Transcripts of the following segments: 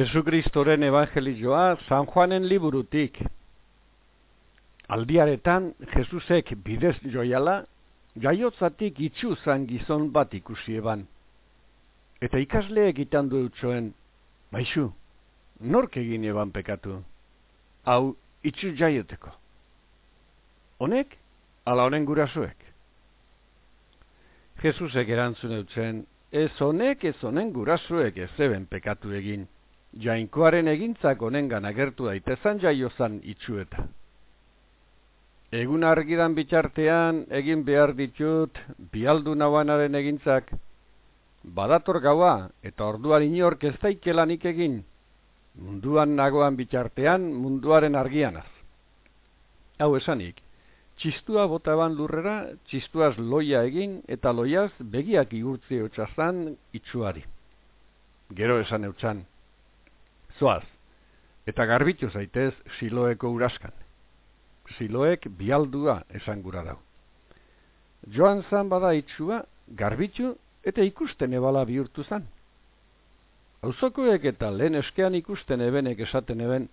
Jesukristoren evangelioa San Juanen liburutik. Aldiaretan Jesusek bidez joiala, jaiotzatik itxu zan gizon bat ikusi eban. Eta ikasleek itan du eutxoen, baixu, nork egin eban pekatu, hau itxu jaioteko. Honek, ala honen gurasoek. Jesusek erantzun eutzen, ez honek ez honen gurasoek ez zeben pekatu egin jainkoaren egintzak honengan agertu daitezan jaiozan itxueta. Egun argidan bitxartean egin behar ditut bialdu nabanaren egintzak, badator gaua eta orduan inork ez daikelanik egin, munduan nagoan bitxartean munduaren argianaz. Hau esanik, txistua botaban lurrera, txistuaz loia egin eta loiaz begiak igurtzi otxazan itxuari. Gero esan eutxan, zoaz, eta garbitu zaitez siloeko uraskan. Siloek bialdua esan gura dau. Joan zan bada itxua, garbitu eta ikusten ebala bihurtu zan. Auzokoek eta lehen eskean ikusten ebenek esaten eben,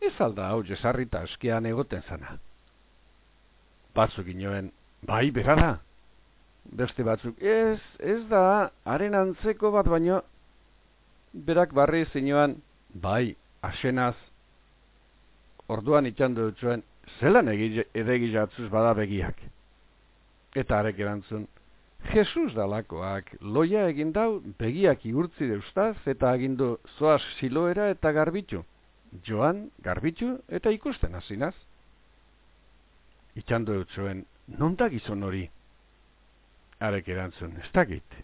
ez alda hau jesarrita eskean egoten zana. Batzuk inoen, bai, bera da. Beste batzuk, ez, ez da, haren antzeko bat baino, berak barri zinoan, bai, asenaz, orduan itxandu dut zelan edegi jatzuz bada begiak. Eta arek erantzun, Jesus dalakoak, loia egin dau, begiak igurtzi deustaz, eta agindu zoaz siloera eta garbitu. Joan, garbitu, eta ikusten hasinaz. Itxandu dut zuen, non da gizon hori? Arek erantzun, ez dakit.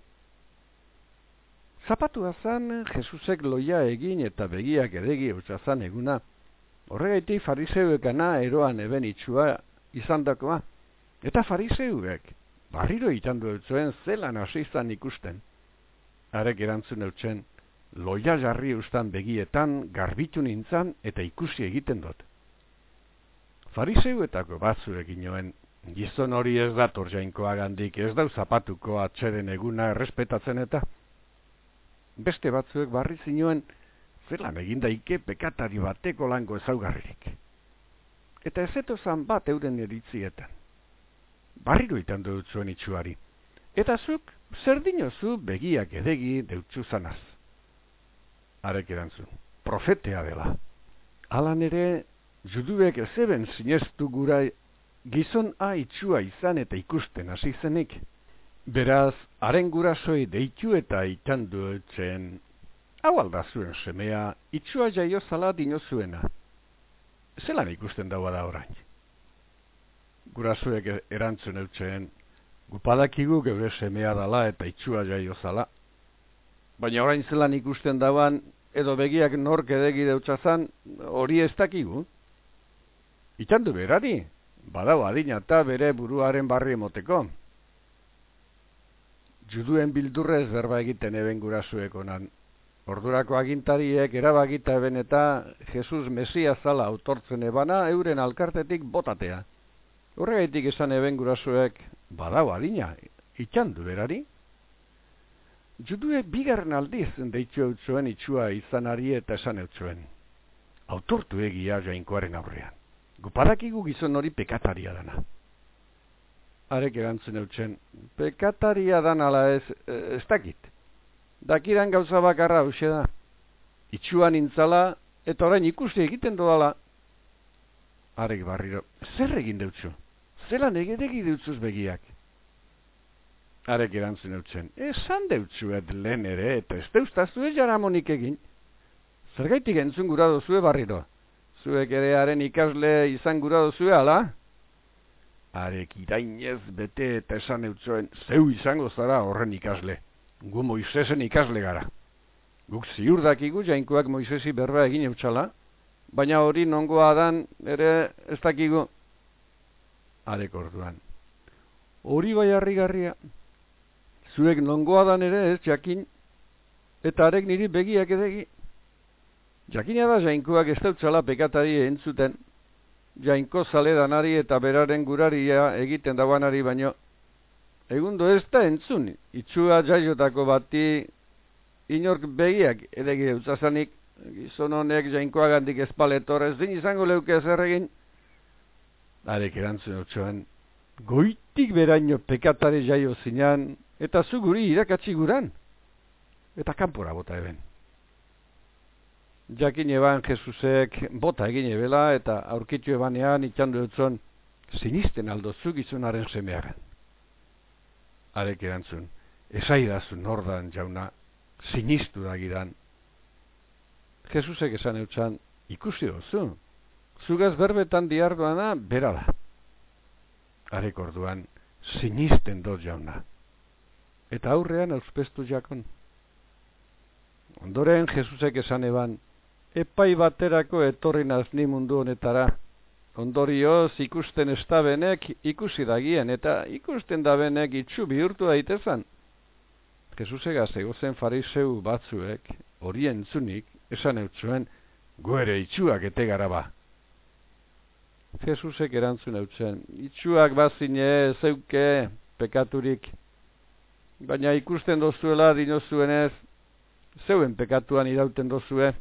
Zapatu azan, Jesusek loia egin eta begiak edegi zan eguna. Horregaitik fariseuekana eroan eben itxua izan dakoa. Eta fariseuek, barriro itandu zuen zelan asizan ikusten. Arek erantzun eutzen, loia jarri ustan begietan garbitu nintzan eta ikusi egiten dut. Fariseuetako batzuekin joen, gizon hori ez dator jainkoa gandik, ez dau zapatuko atxeren eguna errespetatzen eta beste batzuek barri zinuen zelan egin daike pekatari bateko lango ezaugarririk. Eta ez zan bat euren eritzietan. Barriro itan dut zuen itxuari. Eta zuk, zer dinozu begiak edegi deutzu zanaz. Arek erantzun, profetea dela. Alan ere, juduek ezeben sinestu gura gizon a itxua izan eta ikusten hasi zenik. Beraz, haren gurasoi deitu eta itan duetzen, hau alda zuen semea, itxua jaio zala dino. Zelan ikusten daua da orain? Gurasoek erantzun eutzen, gupadakigu geure semea dala eta itxua jaio zala. Baina orain zelan ikusten dauan, edo begiak nork edegi deutsazan, hori ez dakigu. Itandu berari, badau adina eta bere buruaren barri emoteko juduen bildurrez berba egiten eben gurasuek onan. Ordurako agintariek erabagita eben eta Jesus Mesia zala autortzen ebana euren alkartetik botatea. Horregaitik esan eben gurasuek, badau adina, itxandu berari. Juduek bigarren aldiz deitzu eutzuen itxua izanari eta esan eutzuen. Autortu egia jainkoaren aurrean. Gupadakigu gizon hori pekataria dana arek erantzun eutzen, pekataria dan ala ez, ez dakit. Dakiran gauza bakarra hause da. Itxuan intzala, eta orain ikusi egiten dodala. Arek barriro, zer egin deutzu? Zelan egedegi deutzuz begiak? Arek erantzun eutzen, esan deutzuet lehen ere, eta ez deuztazu ez jaramonik egin. Zergaitik entzun gura dozue barriro? Zuek ere haren ikasle izan gura dozue, ala? Arek irainez bete eta esan eutzoen zeu izango zara horren ikasle. Gu Moisesen ikasle gara. Guk ziur dakigu jainkoak Moisesi berba egin eutsala, baina hori nongoa dan ere ez dakigu arek orduan. Hori bai harrigarria. Zuek nongoa dan ere ez jakin, eta arek niri begiak edegi. Jakina da jainkoak ez dautzala pekatari entzuten, jainko zale danari eta beraren guraria egiten dagoanari baino. Egundo ez da entzun, itxua jaiotako bati inork begiak edegi eutzazanik gizon honek jainkoagandik espaletor ez din izango leuke zer egin. Arek erantzun otxoan, goitik beraino pekatare jaio zinan, eta zu guri irakatsi guran, eta kanpora bota eben. Jakin eban Jesusek bota egin ebela, eta aurkitu ebanean itxandu dutzen, sinisten aldo zu gizunaren semearen. Arek erantzun, esaidazun nordan jauna, sinistu da gidan. Jesusek esan eutxan, ikusi dozu, zugaz berbetan diarduana bera da. Arek orduan, sinisten dut jauna. Eta aurrean auspestu jakon. Ondoren Jesusek esan eban, epai baterako etorri nazni mundu honetara. Ondorioz ikusten estabenek ikusi dagien eta ikusten dabenek itxu bihurtu daitezan. Jesusega zegozen fariseu batzuek, horien zunik, esan eutzuen, goere itxuak ete gara ba. Jesusek erantzun eutzen, itxuak bazine zeuke pekaturik, baina ikusten dozuela dinozuenez, zeuen pekatuan irauten dozue.